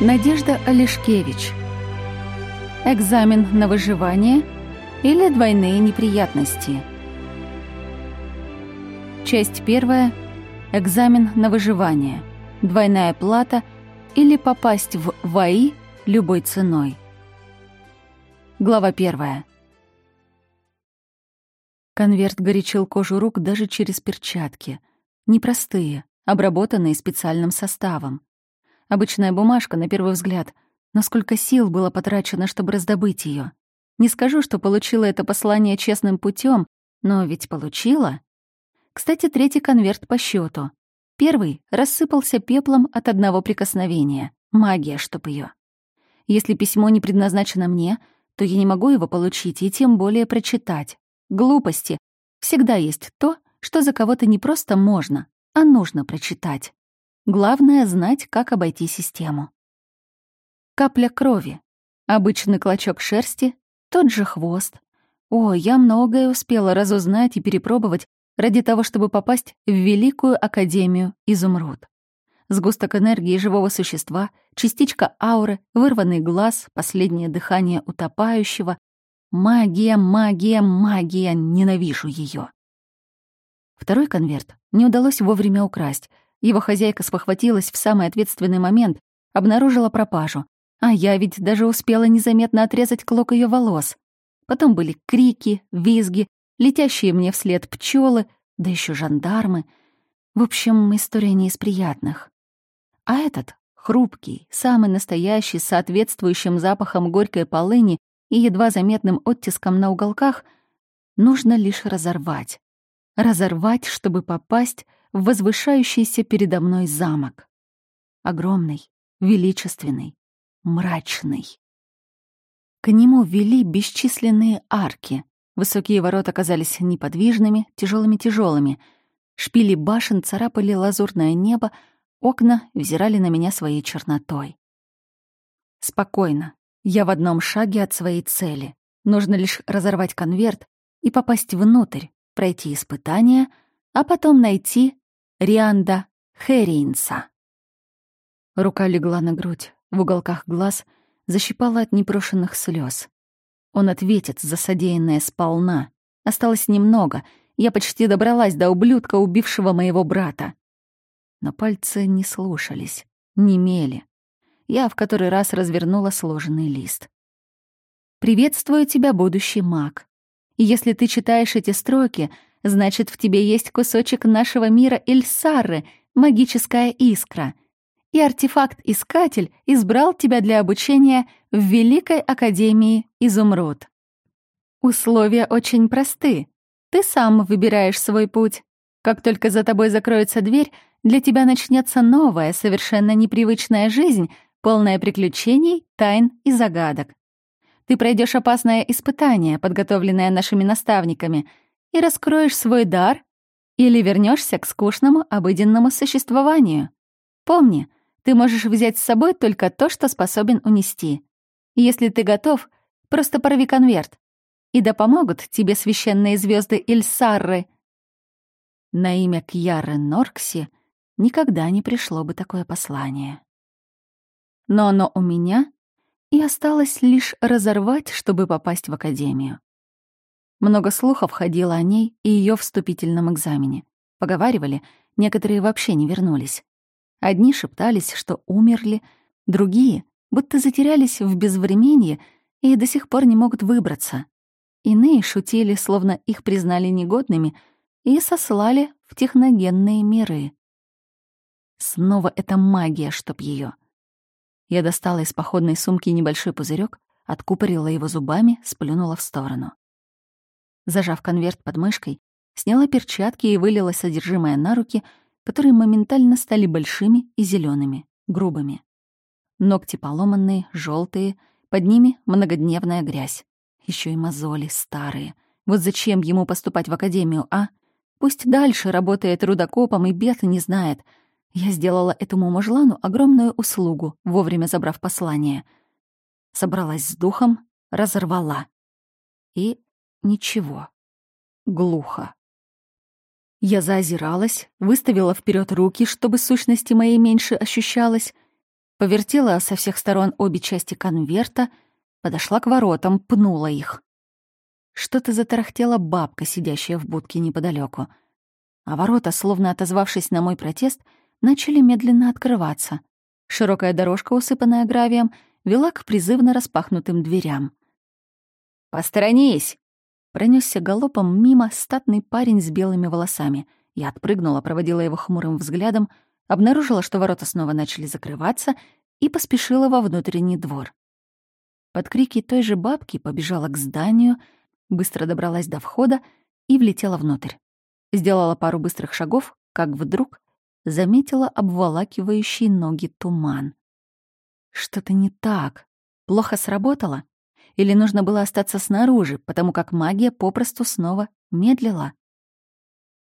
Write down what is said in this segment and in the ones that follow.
Надежда Олешкевич. Экзамен на выживание или двойные неприятности. Часть первая. Экзамен на выживание. Двойная плата или попасть в ВАИ любой ценой. Глава первая. Конверт горячил кожу рук даже через перчатки. Непростые, обработанные специальным составом. Обычная бумажка, на первый взгляд. Но сколько сил было потрачено, чтобы раздобыть ее. Не скажу, что получила это послание честным путем, но ведь получила. Кстати, третий конверт по счету. Первый рассыпался пеплом от одного прикосновения. Магия, чтоб ее. Если письмо не предназначено мне, то я не могу его получить и тем более прочитать. Глупости. Всегда есть то, что за кого-то не просто можно, а нужно прочитать. Главное — знать, как обойти систему. Капля крови. Обычный клочок шерсти, тот же хвост. О, я многое успела разузнать и перепробовать ради того, чтобы попасть в Великую Академию Изумруд. Сгусток энергии живого существа, частичка ауры, вырванный глаз, последнее дыхание утопающего, Магия, магия, магия, ненавижу ее. Второй конверт не удалось вовремя украсть. Его хозяйка спохватилась в самый ответственный момент, обнаружила пропажу. А я ведь даже успела незаметно отрезать клок ее волос. Потом были крики, визги, летящие мне вслед пчелы, да еще жандармы. В общем, история не из приятных. А этот, хрупкий, самый настоящий, с соответствующим запахом горькой полыни, и едва заметным оттиском на уголках, нужно лишь разорвать. Разорвать, чтобы попасть в возвышающийся передо мной замок. Огромный, величественный, мрачный. К нему вели бесчисленные арки. Высокие ворота казались неподвижными, тяжелыми тяжелыми Шпили башен царапали лазурное небо, окна взирали на меня своей чернотой. Спокойно, я в одном шаге от своей цели. Нужно лишь разорвать конверт и попасть внутрь, пройти испытания, а потом найти Рианда Херинса. Рука легла на грудь, в уголках глаз защипала от непрошенных слез. Он ответит за содеянное сполна. Осталось немного, я почти добралась до ублюдка, убившего моего брата. Но пальцы не слушались, не мели я в который раз развернула сложенный лист. «Приветствую тебя, будущий маг. И если ты читаешь эти строки, значит, в тебе есть кусочек нашего мира Эльсары, магическая искра. И артефакт-искатель избрал тебя для обучения в Великой Академии Изумруд. Условия очень просты. Ты сам выбираешь свой путь. Как только за тобой закроется дверь, для тебя начнется новая, совершенно непривычная жизнь, полное приключений, тайн и загадок. Ты пройдешь опасное испытание, подготовленное нашими наставниками, и раскроешь свой дар или вернешься к скучному обыденному существованию. Помни, ты можешь взять с собой только то, что способен унести. Если ты готов, просто порви конверт. И да помогут тебе священные звезды Ильсарры. На имя Кьяры Норкси никогда не пришло бы такое послание но оно у меня, и осталось лишь разорвать, чтобы попасть в академию. Много слухов ходило о ней и ее вступительном экзамене. Поговаривали, некоторые вообще не вернулись. Одни шептались, что умерли, другие будто затерялись в безвременье и до сих пор не могут выбраться. Иные шутили, словно их признали негодными, и сослали в техногенные миры. Снова эта магия, чтоб ее. Я достала из походной сумки небольшой пузырек, откупорила его зубами, сплюнула в сторону. Зажав конверт под мышкой, сняла перчатки и вылила содержимое на руки, которые моментально стали большими и зелеными, грубыми. Ногти поломанные, желтые, под ними многодневная грязь. Еще и мозоли старые. Вот зачем ему поступать в академию, а? Пусть дальше работает рудокопом и бед не знает — я сделала этому мужлану огромную услугу, вовремя забрав послание. Собралась с духом, разорвала. И ничего. Глухо. Я заозиралась, выставила вперед руки, чтобы сущности моей меньше ощущалось, повертела со всех сторон обе части конверта, подошла к воротам, пнула их. Что-то затарахтела бабка, сидящая в будке неподалеку, А ворота, словно отозвавшись на мой протест, начали медленно открываться. Широкая дорожка, усыпанная гравием, вела к призывно распахнутым дверям. «Посторонись!» Пронесся галопом мимо статный парень с белыми волосами. Я отпрыгнула, проводила его хмурым взглядом, обнаружила, что ворота снова начали закрываться, и поспешила во внутренний двор. Под крики той же бабки побежала к зданию, быстро добралась до входа и влетела внутрь. Сделала пару быстрых шагов, как вдруг заметила обволакивающий ноги туман. Что-то не так. Плохо сработало? Или нужно было остаться снаружи, потому как магия попросту снова медлила?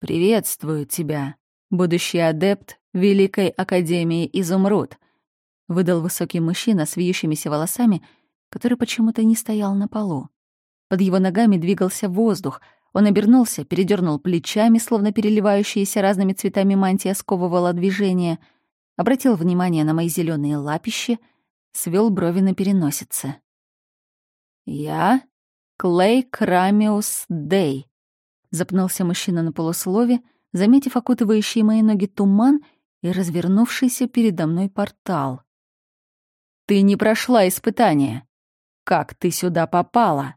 «Приветствую тебя, будущий адепт Великой Академии Изумруд», — выдал высокий мужчина с вьющимися волосами, который почему-то не стоял на полу. Под его ногами двигался воздух. Он обернулся, передернул плечами, словно переливающиеся разными цветами мантия сковывала движение, обратил внимание на мои зеленые лапищи, свел брови на переносице. «Я Клей Крамиус Дей», — запнулся мужчина на полуслове, заметив окутывающий мои ноги туман и развернувшийся передо мной портал. «Ты не прошла испытание. Как ты сюда попала?»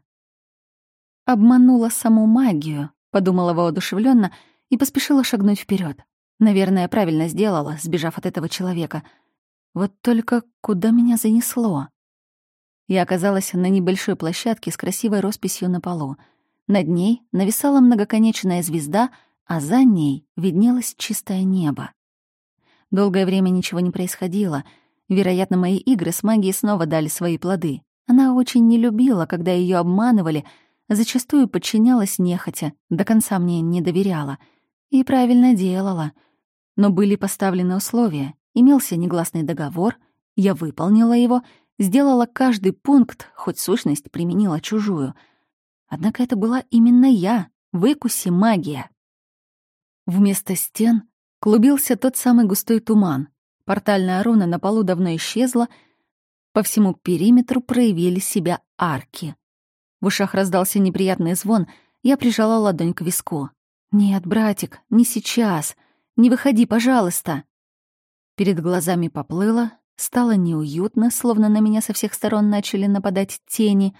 Обманула саму магию, подумала воодушевленно и поспешила шагнуть вперед. Наверное, правильно сделала, сбежав от этого человека. Вот только куда меня занесло? Я оказалась на небольшой площадке с красивой росписью на полу. Над ней нависала многоконечная звезда, а за ней виднелось чистое небо. Долгое время ничего не происходило. Вероятно, мои игры с магией снова дали свои плоды. Она очень не любила, когда ее обманывали — зачастую подчинялась нехотя, до конца мне не доверяла. И правильно делала. Но были поставлены условия, имелся негласный договор, я выполнила его, сделала каждый пункт, хоть сущность применила чужую. Однако это была именно я, выкуси магия. Вместо стен клубился тот самый густой туман. Портальная руна на полу давно исчезла, по всему периметру проявили себя арки. В ушах раздался неприятный звон, я прижала ладонь к виску. «Нет, братик, не сейчас. Не выходи, пожалуйста». Перед глазами поплыло, стало неуютно, словно на меня со всех сторон начали нападать тени.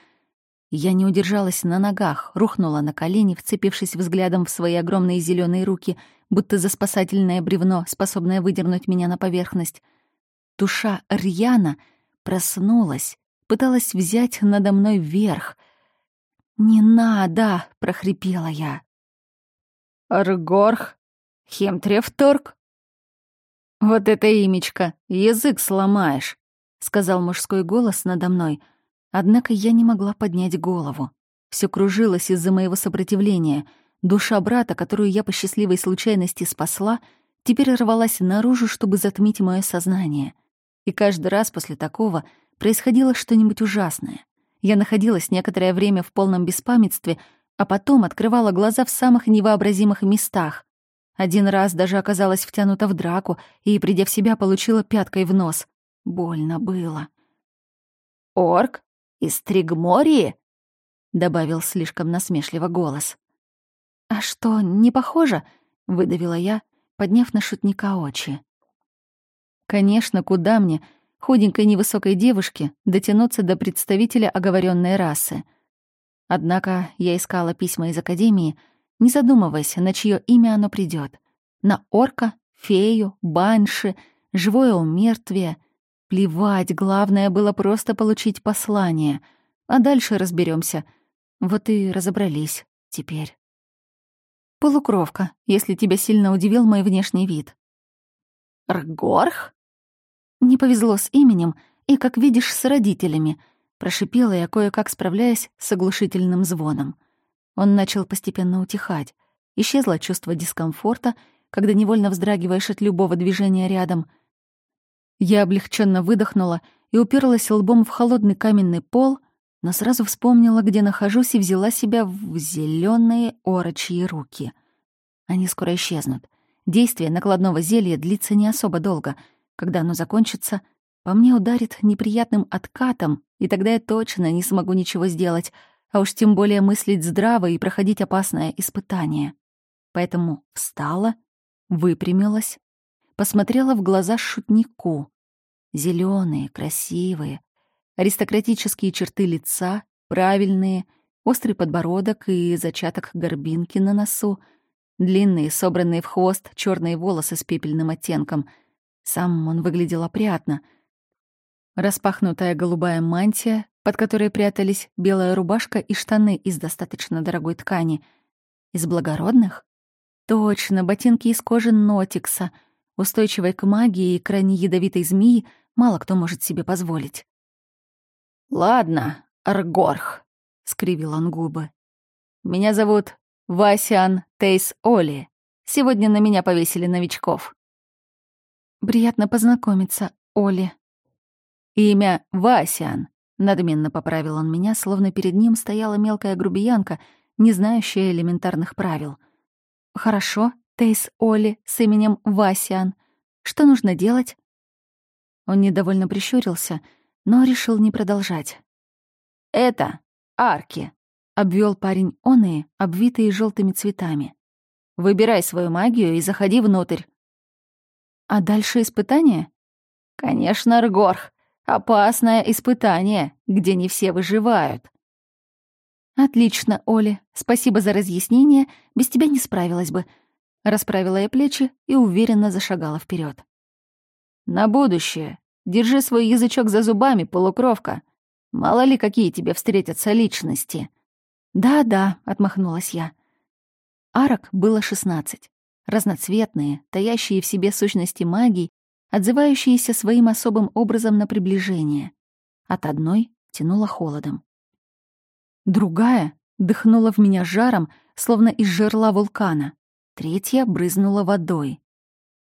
Я не удержалась на ногах, рухнула на колени, вцепившись взглядом в свои огромные зеленые руки, будто за спасательное бревно, способное выдернуть меня на поверхность. Душа Рьяна проснулась, пыталась взять надо мной верх — «Не надо!» — прохрипела я. «Аргорх? Хемтрефторг?» «Вот это имечко! Язык сломаешь!» — сказал мужской голос надо мной. Однако я не могла поднять голову. Все кружилось из-за моего сопротивления. Душа брата, которую я по счастливой случайности спасла, теперь рвалась наружу, чтобы затмить мое сознание. И каждый раз после такого происходило что-нибудь ужасное. Я находилась некоторое время в полном беспамятстве, а потом открывала глаза в самых невообразимых местах. Один раз даже оказалась втянута в драку и, придя в себя, получила пяткой в нос. Больно было. «Орк? Из Тригмории?» — добавил слишком насмешливо голос. «А что, не похоже?» — выдавила я, подняв на шутника очи. «Конечно, куда мне?» худенькой невысокой девушке дотянуться до представителя оговоренной расы. Однако я искала письма из Академии, не задумываясь, на чье имя оно придет: На орка, фею, банши, живое умертвие. Плевать, главное было просто получить послание. А дальше разберемся. Вот и разобрались теперь. Полукровка, если тебя сильно удивил мой внешний вид. «Ргорх?» Не повезло с именем и, как видишь, с родителями. Прошипела я, кое-как справляясь с оглушительным звоном. Он начал постепенно утихать. Исчезло чувство дискомфорта, когда невольно вздрагиваешь от любого движения рядом. Я облегченно выдохнула и уперлась лбом в холодный каменный пол, но сразу вспомнила, где нахожусь, и взяла себя в зеленые орочьи руки. Они скоро исчезнут. Действие накладного зелья длится не особо долго — когда оно закончится, по мне ударит неприятным откатом, и тогда я точно не смогу ничего сделать, а уж тем более мыслить здраво и проходить опасное испытание. Поэтому встала, выпрямилась, посмотрела в глаза шутнику. Зеленые, красивые, аристократические черты лица, правильные, острый подбородок и зачаток горбинки на носу, длинные, собранные в хвост, черные волосы с пепельным оттенком. Сам он выглядел опрятно. Распахнутая голубая мантия, под которой прятались белая рубашка и штаны из достаточно дорогой ткани. Из благородных? Точно, ботинки из кожи нотикса, устойчивой к магии и крайне ядовитой змеи, мало кто может себе позволить. «Ладно, Аргорх», — скривил он губы. «Меня зовут Васян Тейс Оли. Сегодня на меня повесили новичков». «Приятно познакомиться, Оли». «Имя Васян», — надменно поправил он меня, словно перед ним стояла мелкая грубиянка, не знающая элементарных правил. «Хорошо, Тейс Оли с именем Васян. Что нужно делать?» Он недовольно прищурился, но решил не продолжать. «Это арки», — обвел парень оные, обвитые желтыми цветами. «Выбирай свою магию и заходи внутрь». «А дальше испытание?» «Конечно, Ргорх. Опасное испытание, где не все выживают». «Отлично, Оля. Спасибо за разъяснение. Без тебя не справилась бы». Расправила я плечи и уверенно зашагала вперед. «На будущее. Держи свой язычок за зубами, полукровка. Мало ли, какие тебе встретятся личности». «Да-да», — отмахнулась я. Арок было шестнадцать. Разноцветные, таящие в себе сущности магии, отзывающиеся своим особым образом на приближение. От одной тянуло холодом. Другая дыхнула в меня жаром, словно из жерла вулкана. Третья брызнула водой.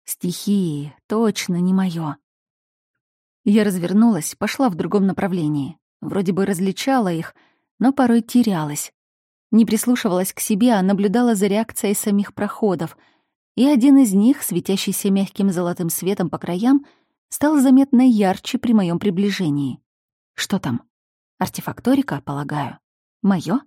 Стихии, точно не моё. Я развернулась, пошла в другом направлении. Вроде бы различала их, но порой терялась. Не прислушивалась к себе, а наблюдала за реакцией самих проходов. И один из них, светящийся мягким золотым светом по краям, стал заметно ярче при моем приближении. Что там? Артефакторика, полагаю. Моё?